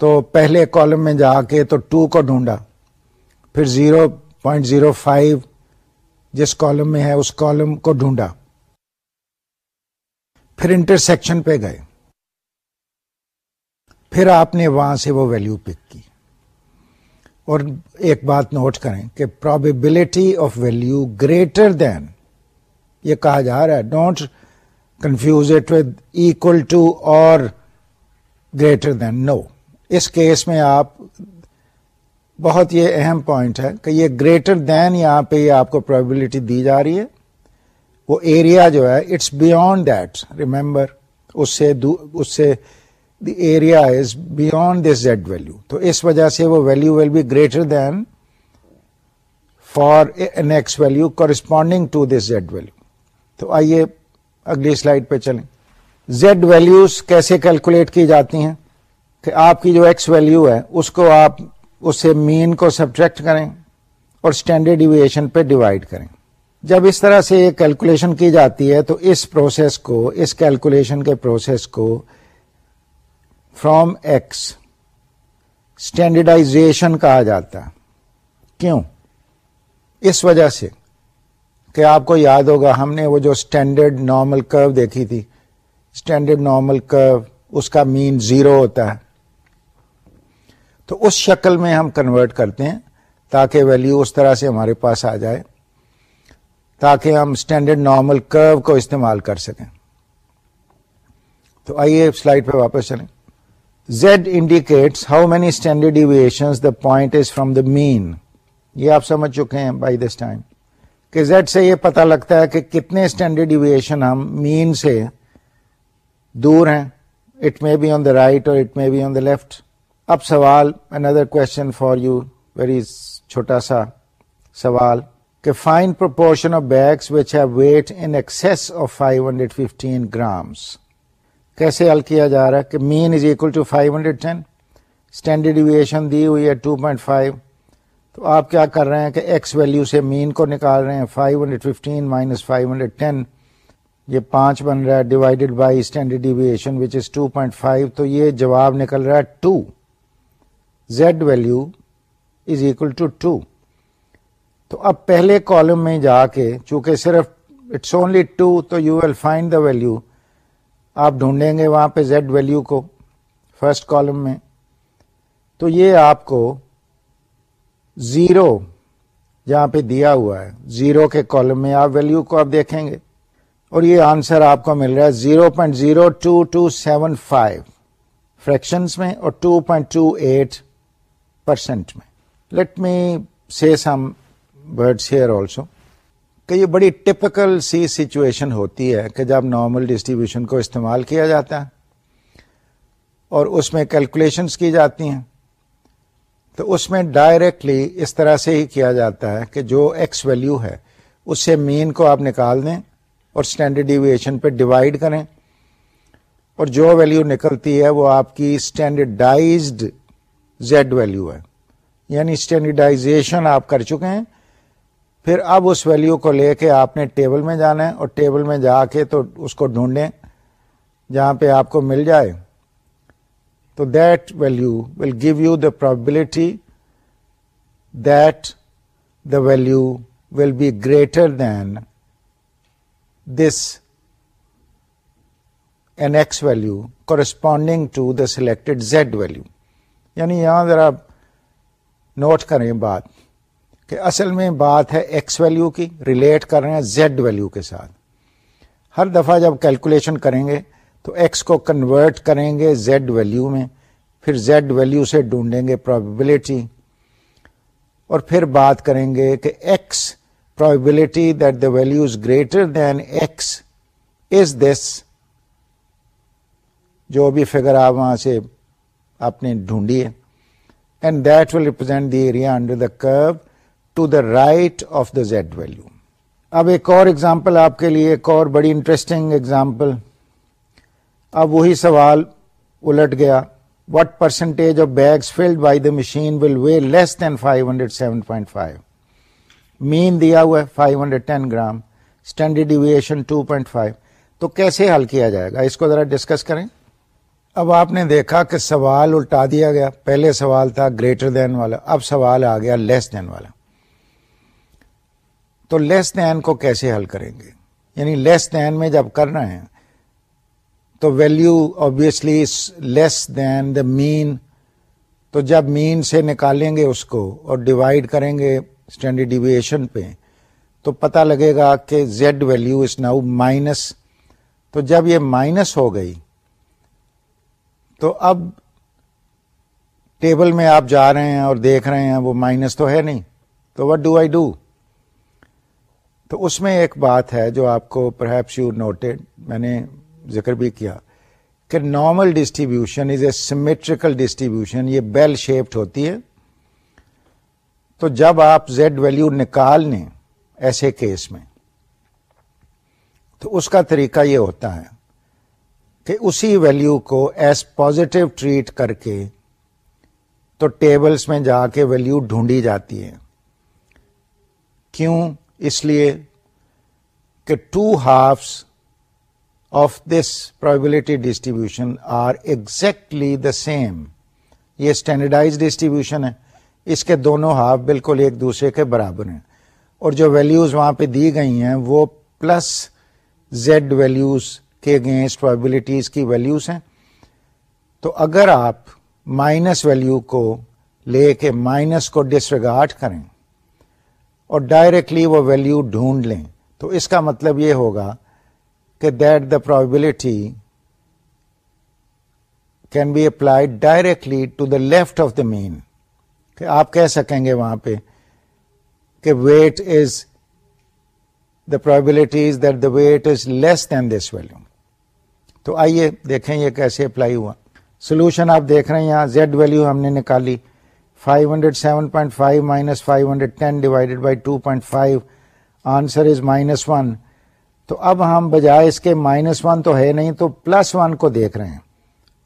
تو پہلے کالم میں جا کے تو ٹو کو ڈھونڈا. پھر زیرو پوائنٹ زیرو فائیو جس کالم میں ہے اس کالم کو ڈھونڈا. پھر انٹرسیکشن پہ گئے. پھر آپ نے وہاں سے وہ ویلو پک کی۔ اور ایک بات نوٹ کریں کہ probability of value greater than یہ کہا جا رہا ہے don't confuse it with equal to اور گریٹر دین نو اس کیس میں آپ، بہت یہ اہم پوائنٹ ہے کہ یہ گریٹر دین یہاں پہ یہ آپ کو پرابلٹی دی جا رہی ہے۔ وہ ایریا جو ہے اٹس بیونڈ دیٹ ریمبر اس سے اس سے the area is beyond this Z value تو اس وجہ سے وہ value will be greater than for next value corresponding to this Z value تو آئیے اگلی سلائڈ پہ چلیں۔ زیڈ ویلوز کیسے کیلکولیٹ کی جاتی ہیں؟ کہ آپ کی جو ایکس ویلو ہے، اس کو آپ اس سے مین کو سبٹریکٹ کریں اور اسٹینڈرڈ ڈیویشن پہ ڈیوائڈ کریں۔ جب اس طرح سے یہ کیلکولیشن کی جاتی ہے، تو اس پروسیس کو، اس کیلکولیشن کے پروسیس کو فرام ایکس اسٹینڈرڈائزیشن کہا جاتا ہے. کیوں؟ اس وجہ سے کہ آپ کو یاد ہوگا ہم نے وہ جو اسٹینڈرڈ نارمل کرو دیکھی تھی. اسٹینڈرڈ نارمل کرو اس کا مین زیرو ہوتا ہے. تو اس شکل میں ہم کنورٹ کرتے ہیں تاکہ ویلو اس طرح سے ہمارے پاس آ جائے، تاکہ ہم اسٹینڈرڈ نارمل کرو کو استعمال کر سکیں۔ تو آئیے سلائڈ پہ واپس چلیں۔ Z indicates how many standard deviation the point is from the mean یہ آپ سمجھ چکے ہیں بائی دس ٹائم کہ زیڈ سے یہ پتا لگتا ہے کہ کتنے اسٹینڈرڈ ڈیویشن ہم مین سے دور ہیں. It may be on the right or it may be on the left اب سوال اندر کوشچن فار یو ویری چھوٹا سا سوال، کہ find proportion of bags which have weight in excess of five hundred fifteen grams کیسے حل کیا جا رہا ہے کہ mean is equal to five hundred ten standard دی ہوئی ہے ٹو پوائنٹ فائیو تو آپ کیا کر رہے ہیں کہ ایکس ویلو سے مین کو نکال رہے ہیں five hundred fifteen minus five hundred ten یہ پانچ بن رہا ہے divided by standard deviation which is two point five تو یہ جواب نکل رہا ہے to z value is equal to two تو اب پہلے کالم میں جا کے چونکہ صرف اٹس اونلی ٹو تو you will find the value آپ ڈھونڈیں گے وہاں پہ زیڈ ویلو کو، فرسٹ کالم میں۔ تو یہ آپ کو زیرو جہاں پہ دیا ہوا ہے، زیرو کے کالم میں آپ ویلو کو آپ دیکھیں گے۔ اور یہ آنسر آپ کو مل رہا ہے zero point zero two two seven five fractions میں اور two point two eight percent میں۔ Let me say some words here also. کہ یہ بڑی ٹپکل سی سچویشن ہوتی ہے کہ جب نارمل ڈسٹریبیوشن کو استعمال کیا جاتا ہے اور اس میں کیلکولیشنس کی جاتی ہیں، تو اس میں ڈائریکٹلی اس طرح سے ہی کیا جاتا ہے کہ جو ایکس ویلو ہے، اس سے مین کو آپ نکال دیں اور اسٹینڈرڈ ڈیویشن پہ ڈیوائڈ کریں۔ اور جو ویلو نکلتی ہے، وہ آپ کی اسٹینڈرڈائزڈ زیڈ ویلو ہے۔ یعنی اسٹینڈرڈائزیشن آپ کر چکے ہیں پھر اب اس ویلو کو لے کے آپ نے ٹیبل میں جانا ہے اور ٹیبل میں جا کے تو اس کو ڈھونڈیں جہاں پہ آپ کو مل جائے۔ تو that value will give you the probability that the value will be greater than this an x value corresponding to the selected z value یعنی یہاں ذرا نوٹ کریں بات۔ کہ اصل میں بات ہے ایکس ویلو کی ریلیٹ کر رہے ہیں زیڈ ویلو کے ساتھ۔ ہر دفعہ جب کیلکولیشن کریں گے تو ایکس کو کنورٹ کریں گے زیڈ ویلو میں، پھر زیڈ ویلو سے ڈھونڈیں گے پرابیبلٹی اور پھر بات کریں گے کہ x probability that the value is greater than x is this جو بھی فگر آپ وہاں سے آپ نے ڈھونڈی ہے۔ And that will represent the area under the curve to the right of the z value اب ایک اور ایگزامپل آپ کے لیے، ایک اور بڑی انٹرسٹنگ ایگزامپل اب وہی سوال الٹ گیا۔ What percentage of bags filled by the machine will weigh less than five hundred seven point five mean دیا ہوا ہے five hundred ten gram standard deviation two point five تو کیسے حل کیا جائے گا؟ اس کو ذرا ڈسکس کریں۔ اب آپ نے دیکھا کہ سوال الٹا دیا گیا۔ پہلے سوال تھا گریٹر دین والا، اب سوال آ گیا لیس دین والا۔ تو لیس دین کو کیسے حل کریں گے؟ یعنی لیس دین میں جب کرنا ہے، تو value obviously less than the mean تو جب مین سے نکالیں گے اس کو اور ڈیوائڈ کریں گے اسٹینڈرڈ ڈیویشن پہ، تو پتا لگے گا کہ z value is now minus تو جب یہ مائنس ہو گئی، تو اب ٹیبل میں آپ جا رہے ہیں اور دیکھ رہے ہیں، وہ مائنس تو ہے نہیں. تو وٹ ڈو آئی ڈو تو اس میں ایک بات ہے جو آپ کو پرہیپس یو نوٹڈ میں نے ذکر بھی کیا کہ normal distribution is a symmetrical distribution یہ بیل شیپڈ ہوتی ہے۔ تو جب آپ زیڈ ویلو نکال لیں ایسے کیس میں، تو اس کا طریقہ یہ ہوتا ہے کہ اسی ویلو کو ایز پازیٹو ٹریٹ کر کے تو ٹیبلز میں جا کے ویلو ڈھونڈی جاتی ہے۔ کیوں؟ اس لیے کہ two halves of this probability distribution are exactly the same یہ اسٹینڈرڈائز ڈسٹریبیوشن ہے۔ اس کے دونوں ہاف بالکل ایک دوسرے کے برابر ہیں۔ اور جو ویلوز وہاں پہ دی گئی ہیں، وہ پلس زیڈ ویلوز کے اگینسٹ پرابلٹیز کی ویلوز ہیں۔ تو اگر آپ مائنس ویلو کو لے کے مائنس کو ڈسریگارڈ کریں اور ڈائریکٹلی وہ ویلو ڈھونڈ لیں۔ تو اس کا مطلب یہ ہوگا کہ that the probability can be applied directly to the left of the mean کہ آپ کہہ سکیں گے وہاں پہ کہ what is the probability is that the weight is less than this value تو آئیے دیکھیں یہ کیسے اپلائی ہوا۔ سولوشن آپ دیکھ رہے ہیں۔ یہاں زیڈ ویلو ہم نے نکالی۔ 507.5 hundred seven point five minus five hundred ten divided by two point five answer is minus one تو اب ہم بجائے اس کے مائنس ون تو ہے نہیں تو پلس ون کو دیکھ رہے ہیں۔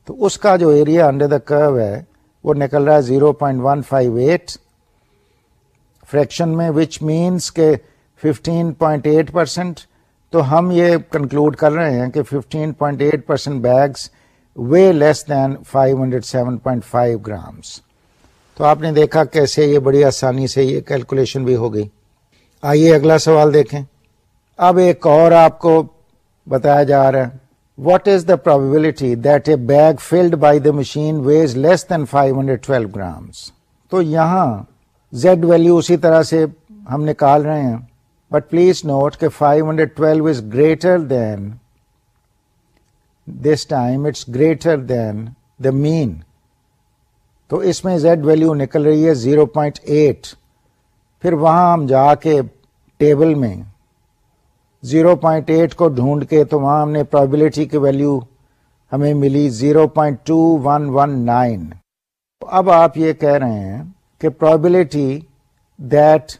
تو اس کا جو ایریا انڈر دا کرو ہے وہ نکل رہا ہے zero point one five eight fraction میں وچ مینس کے ففٹین پوائنٹ ایٹ پرسینٹ تو ہم یہ کنکلوڈ کر رہے ہیں کہ 15.8 point eight percent bags weigh less than 507.5 grams تو آپ نے دیکھا کیسے یہ بڑی آسانی سے یہ کیلکولیشن بھی ہو گئی۔ آئیے اگلا سوال دیکھیں۔ اب ایک اور آپ کو بتایا جا رہا ہے۔ What is the probability that a bag filled by the machine weighs less than 512 grams تو یہاں زیڈ ویلو اسی طرح سے ہم نکال رہے ہیں۔ بٹ پلیز نوٹ کہ 512 hundred twelve is greater than this time it's greater than the mean تو اس میں زیڈ ویلو نکل رہی ہے 0.8 پوائنٹ ایٹ پھر وہاں ہم جا کے ٹیبل میں 0.8 پوائنٹ ایٹ کو ڈھونڈ کے تو وہاں ہم نے پرابلٹی کی ویلو ہمیں ملی 0.2119 point two one one nine اب آپ یہ کہہ رہے ہیں کہ probability that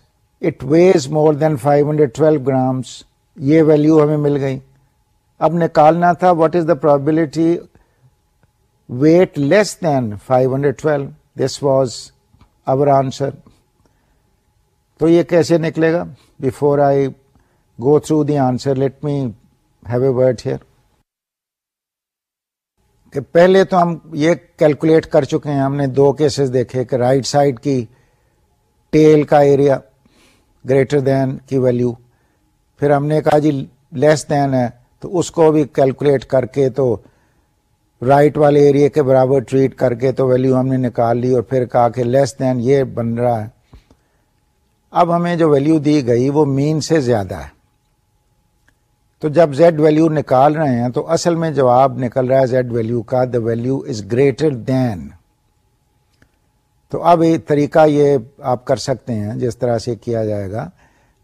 it weighs more than 512 hundred twelve grams یہ ویلو ہمیں مل گئی. اب نکالنا تھا what is the probability weight less than 512 hundred twelve this was our answer تو یہ کیسے نکلے گا؟ Before I go through the answer let me have a word here کہ پہلے تو ہم یہ کیلکولیٹ کر چکے ہیں، ہم نے دو کیسز دیکھے کہ رائٹ سائڈ کی ٹیل کا ایریا گریٹر دین کی ویلیو پھر ہم نے کہا جی لیس دین ہے، تو اس کو بھی کیلکولیٹ کر کے تو رائٹ والے ایریا کے برابر ٹریٹ کر کے تو ویلیو ہم نے نکال لی اور پھر کہا کہ لیس دین یہ بن رہا ہے اب ہمیں جو ویلیو دی گئی وہ مین سے زیادہ ہے تو جب زیڈ ویلیو نکال رہے ہیں تو اصل میں جواب نکل رہا ہے زیڈ ویلیو کا دا ویلیو از گریٹر دین تو اب ایک طریقہ یہ آپ کر سکتے ہیں جس طرح سے کیا جائے گا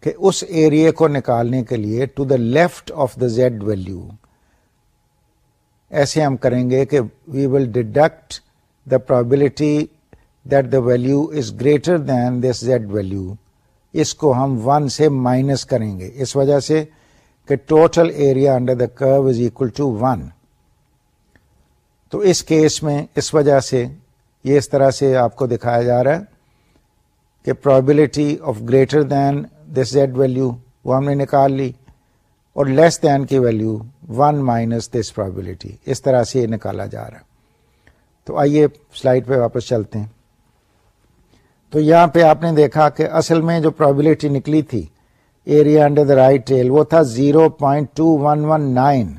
کہ اس ایریا کو نکالنے کے لیے to the left of the z value ایسے ہم کریں گے کہ we will deduct the probability that the value is greater than this z value اس کو ہم ون سے مائنس کریں گے۔ اس وجہ سے کہ ٹوٹل ایریا انڈر دا کرو از اکول ٹو ون تو اس کیس میں اس وجہ سے یہ اس طرح سے آپ کو دکھایا جا رہا ہے کہ probability of greater than this z value وہ ہم نے نکال لی۔ اور لیس دین کی value one minus this probability اس طرح سے یہ نکالا جا رہا ہے۔ تو آئیے سلائڈ پہ واپس چلتے ہیں۔ تو یہاں پہ آپ نے دیکھا کہ اصل میں جو پرابلٹی نکلی تھی area under the right tail وہ تھا zero point two one one nine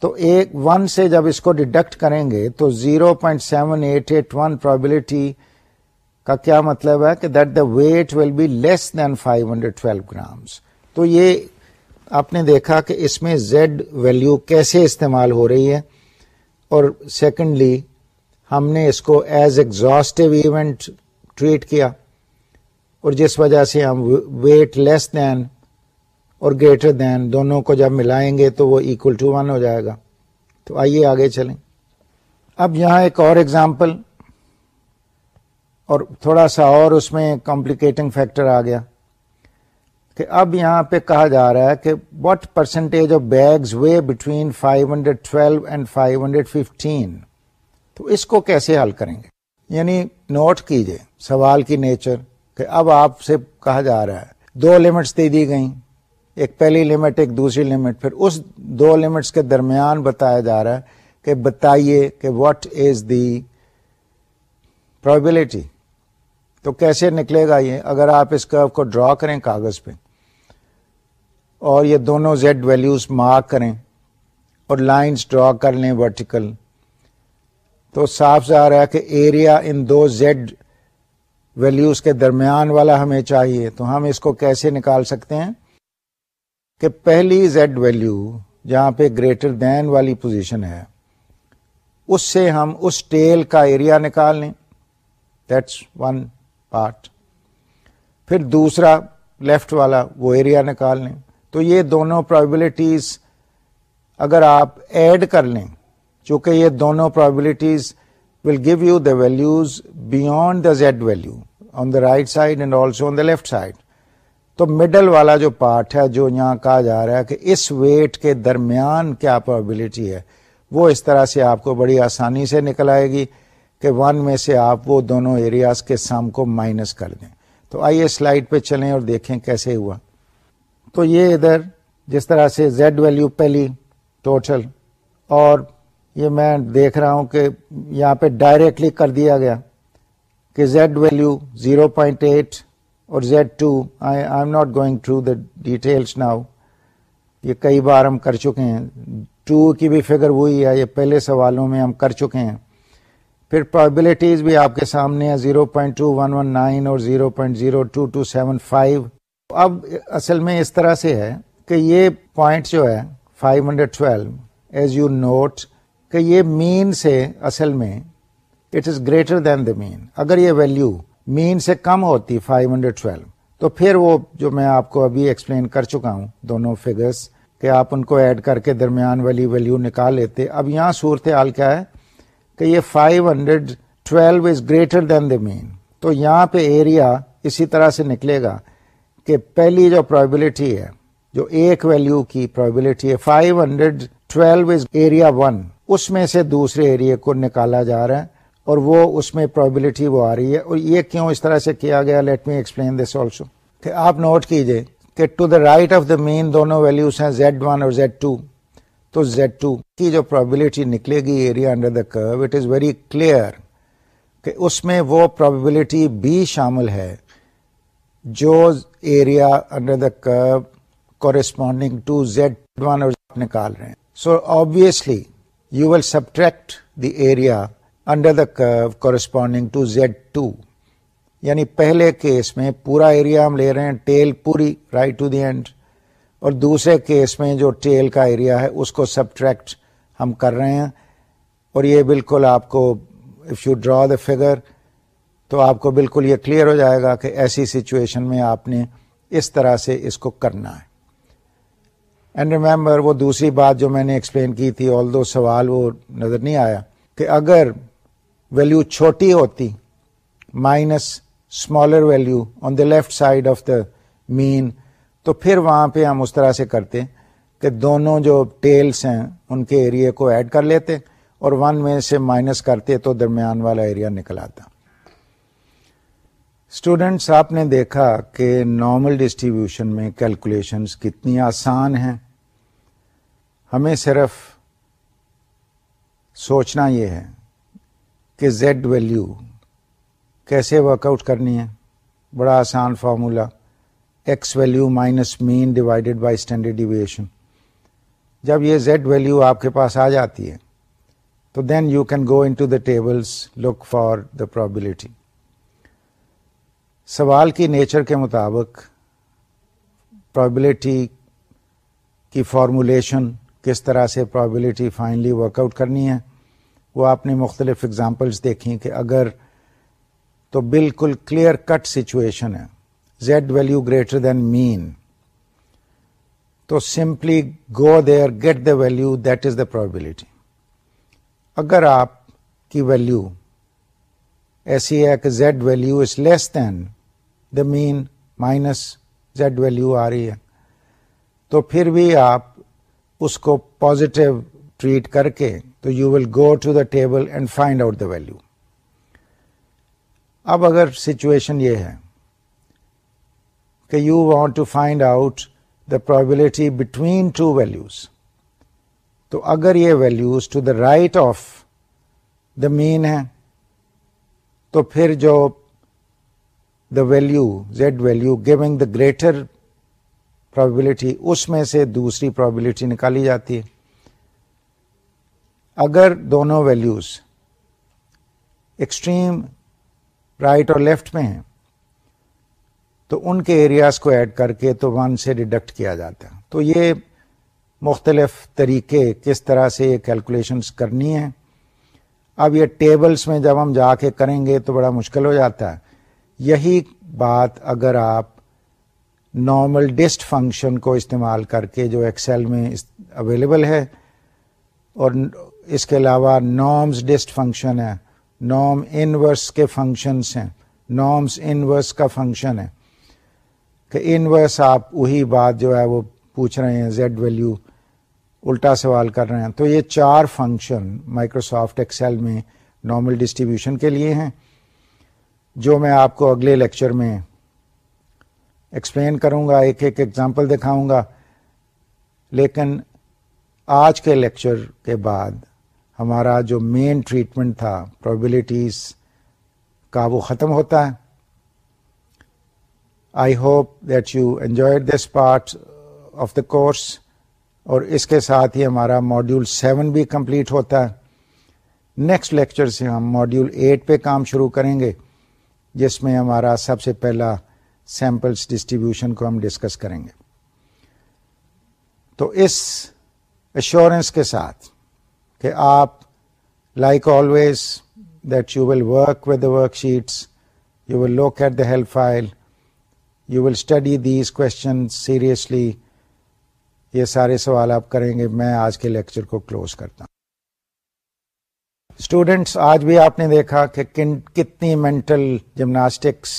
تو ایک ون سے جب اس کو ڈیڈکٹ کریں گے، تو zero point seven eight eight one probability کا کیا مطلب ہے؟ کہ that the weight will be less than five hundred twelve grams تو یہ آپ نے دیکھا کہ اس میں زیڈ ویلو کیسے استعمال ہو رہی ہے اور سیکنڈلی ہم نے اس کو ایز ایگزاسٹو ایونٹ ٹریٹ کیا اور جس وجہ سے ہم ویٹ لیس دین اور گریٹر دین دونوں کو جب ملائیں گے تو وہ اکول ٹو ون ہو جائے گا۔ تو آئیے آگے چلیں۔ اب یہاں ایک اور ایگزامپل اور تھوڑا سا اور اس میں کمپلیکیٹنگ فیکٹر آ گیا۔ کہ اب یہاں پہ کہا جا رہا ہے کہ what percentage of bags weigh between 512 and 515 تو اس کو کیسے حل کریں گے؟ یعنی نوٹ کیجیے سوال کی نیچر کہ اب آپ سے کہا جا رہا ہے، دو لمٹس دے دی گئیں، ایک پہلی لمٹ ایک دوسری لمٹ پھر اس دو لمٹس کے درمیان بتایا جا رہا ہے کہ بتائیے کہ واٹ از دی پرابلٹی تو کیسے نکلے گا یہ؟ اگر آپ اس کرو کو ڈرا کریں کاغذ پہ۔ اور یہ دونوں زیڈ ویلوز مارک کریں اور لائنز ڈرا کر لیں ورٹیکل تو صاف ظاہر ہے کہ ایریا ان دو زیڈ ویلوز کے درمیان والا ہمیں چاہیے. تو ہم اس کو کیسے نکال سکتے ہیں؟ کہ پہلی زیڈ ویلو جہاں پہ گریٹر دین والی پوزیشن ہے، اس سے ہم اس ٹیل کا ایریا نکال لیں. دیٹس ون پارٹ پھر دوسرا لیفٹ والا وہ ایریا نکال لیں. تو یہ دونوں پرابلٹیز اگر آپ ایڈ کر لیں، چونکہ یہ دونوں probabilities will give you the values beyond the z value on the right side and also on the left side تو مڈل والا جو پارٹ ہے، جو یہاں کہا جا رہا ہے کہ اس ویٹ کے درمیان کیا پرابلٹی ہے، وہ اس طرح سے آپ کو بڑی آسانی سے نکل آئے گی کہ ون میں سے آپ وہ دونوں ایریاز کے سم کو مائنس کر دیں۔ تو آئیے سلائڈ پہ چلیں اور دیکھیں کیسے ہوا۔ تو یہ ادھر جس طرح سے زیڈ ویلیو پہلی ٹوٹل اور یہ میں دیکھ رہا ہوں کہ یہاں پہ ڈائریکٹلی کر دیا گیا کہ زیڈ ویلیو 0.8 اور z two I I am not going through the details now یہ کئی بار ہم کر چکے ہیں۔ ٹو کی بھی فگر وہی ہے یہ پہلے سوالوں میں ہم کر چکے ہیں۔ پھر پرابلٹیز بھی آپ کے سامنے ہیں۔ 0.2119 اور 0.02275 اب اصل میں اس طرح سے ہے کہ یہ پوائنٹ جو ہے five hundred twelve as you note کہ یہ مین سے اصل میں it is greater than the مین اگر یہ ویلو مین سے کم ہوتی 512 تو پھر وہ جو میں آپ کو ابھی ایکسپلین کر چکا ہوں، دونوں فگرس کہ آپ ان کو ایڈ کر کے درمیان والی ویلو نکال لیتے۔ اب یہاں صورت حال کیا ہے کہ یہ 512 از گریٹر دین دا مین تو یہاں پہ ایریا اسی طرح سے نکلے گا۔ کہ پہلی جو پرابلٹی ہے، جو ایک ویلو کی پرابلٹی ہے 512 از ایریا ون اس میں سے دوسرے ایریا کو نکالا جا رہا ہے اور وہ اس میں پرابلٹی وہ آ رہی ہے۔ اور یہ کیوں اس طرح سے کیا گیا؟ Let me explain this also کہ آپ نوٹ کیجیے کہ to the right of the mean دونوں ویلوز ہیں زیڈ ون اور زیڈ ٹو تو زیڈ ٹو کی جو پرابلٹی نکلے گی ایریا انڈر دا کرو اٹ از ویری کلیئر کہ اس میں وہ پرابلٹی بھی شامل ہے جو area under the curve corresponding to Z one نکال رہے ہیں so obviously you will subtract the area under the curve corresponding to Z to یعنی پہلے کیس میں پورا ایریا ہم لے رہے ہیں ٹیل پوری رائٹ ٹو دی اینڈ اور دوسرے کیس میں جو ٹیل کا ایریا ہے اس کو سبٹریکٹ ہم کر رہے ہیں اور یہ بالکل آپ کو if you draw the figure تو آپ کو بالکل یہ کلیئر ہو جائے گا کہ ایسی سچویشن میں آپ نے اس طرح سے اس کو کرنا ہے۔ اینڈ ریمبر وہ دوسری بات جو میں نے ایکسپلین کی تھی آل دو سوال وہ نظر نہیں آیا، کہ اگر ویلو چھوٹی ہوتی minus smaller value on the left side of the mean تو پھر وہاں پہ ہم اس طرح سے کرتے کہ دونوں جو ٹیلس ہیں، ان کے ایریا کو ایڈ کر لیتے اور ون میں سے مائنس کرتے تو درمیان والا ایریا نکل آتا۔ اسٹوڈینٹس آپ نے دیکھا کہ نارمل ڈسٹریبیوشن میں کیلکولیشنس کتنی آسان ہیں۔ ہمیں صرف سوچنا یہ ہے کہ زیڈ ویلو کیسے ورک آؤٹ کرنی ہے۔ بڑا آسان formula, x value minus mean divided by standard deviation. جب یہ زیڈ ویلو آپ کے پاس آ جاتی ہے، تو then you can go into the tables look for the probability سوال کی نیچر کے مطابق پرابلٹی کی فارمولیشن کس طرح سے پرابلٹی فائنلی ورک آؤٹ کرنی ہے، وہ آپ نے مختلف اگزامپلس دیکھی کہ اگر تو بالکل کلیئر کٹ سچویشن ہے z value greater than mean تو simply go there get the value that is the probability اگر آپ کی ویلو ایسی ہے کہ z value is less than the mean minus z value آ رہی ہے تو پھر بھی آپ اس کو پازیٹو ٹریٹ کر کے تو you will go to the table and find out the value اب اگر سچویشن یہ ہے کہ you want to find out the probability between two values تو اگر یہ values to the right of the mean ہے تو پھر جو the value z value giving the greater probability اس میں سے دوسری پرابلٹی نکالی جاتی ہے۔ اگر دونوں ویلوز ایکسٹریم رائٹ اور لیفٹ میں ہیں، تو ان کے ایریاز کو ایڈ کر کے تو ون سے ڈیڈکٹ کیا جاتا ہے۔ تو یہ مختلف طریقے کس طرح سے یہ کیلکولیشنس کرنی ہے اب یہ ٹیبلز میں جب ہم جا کے کریں گے تو بڑا مشکل ہو جاتا ہے۔ یہی بات اگر آپ نارمل ڈسٹ فنکشن کو استعمال کر کے جو ایکسل میں اویلیبل ہے اور اس کے علاوہ نارمز ڈسٹ فنکشن ہے نارم انورس کے فنکشنس ہیں نارمز انورس کا فنکشن ہے، کہ انورس آپ وہی بات جو ہے وہ پوچھ رہے ہیں زیڈ ویلو الٹا سوال کر رہے ہیں، تو یہ چار فنکشن مائکروسافٹ ایکسل میں نارمل ڈسٹریبیوشن کے لیے ہیں۔ جو میں آپ کو اگلے لیکچر میں ایکسپلین کروں گا، ایک ایک ایگزامپل دکھاؤں گا۔ لیکن آج کے لیکچر کے بعد ہمارا جو مین ٹریٹمنٹ تھا پرابلٹیز کا وہ ختم ہوتا ہے۔ I hope that you enjoy this part of the course اور اس کے ساتھ ہی ہمارا ماڈیول سیون بھی کمپلیٹ ہوتا ہے۔ نیکسٹ لیکچر سے ہم ماڈیول ایٹ پہ کام شروع کریں گے۔ جس میں ہمارا سب سے پہلا سیمپلس ڈسٹریبیوشن کو ہم ڈسکس کریں گے۔ تو اس ایشورنس کے ساتھ کہ آپ like always that you will work with the worksheets you will look at the help file you will study these question seriously یہ سارے سوال آپ کریں گے، میں آج کے لیکچر کو کلوز کرتا ہوں۔ اسٹوڈینٹس آج بھی آپ نے دیکھا کہ کتنی مینٹل جمناسٹکس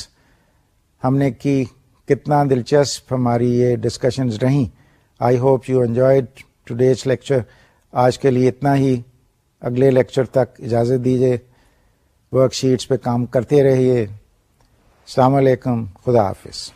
ہم نے کی کتنا دلچسپ ہماری یہ ڈسکشنز رہیں I hope you enjoy to these lecture آج کے لیے اتنا ہی اگلے لیکچر تک اجازت دیجیے ورک شیٹس پہ کام کرتے رہیے السلام علیکم خدا حافظ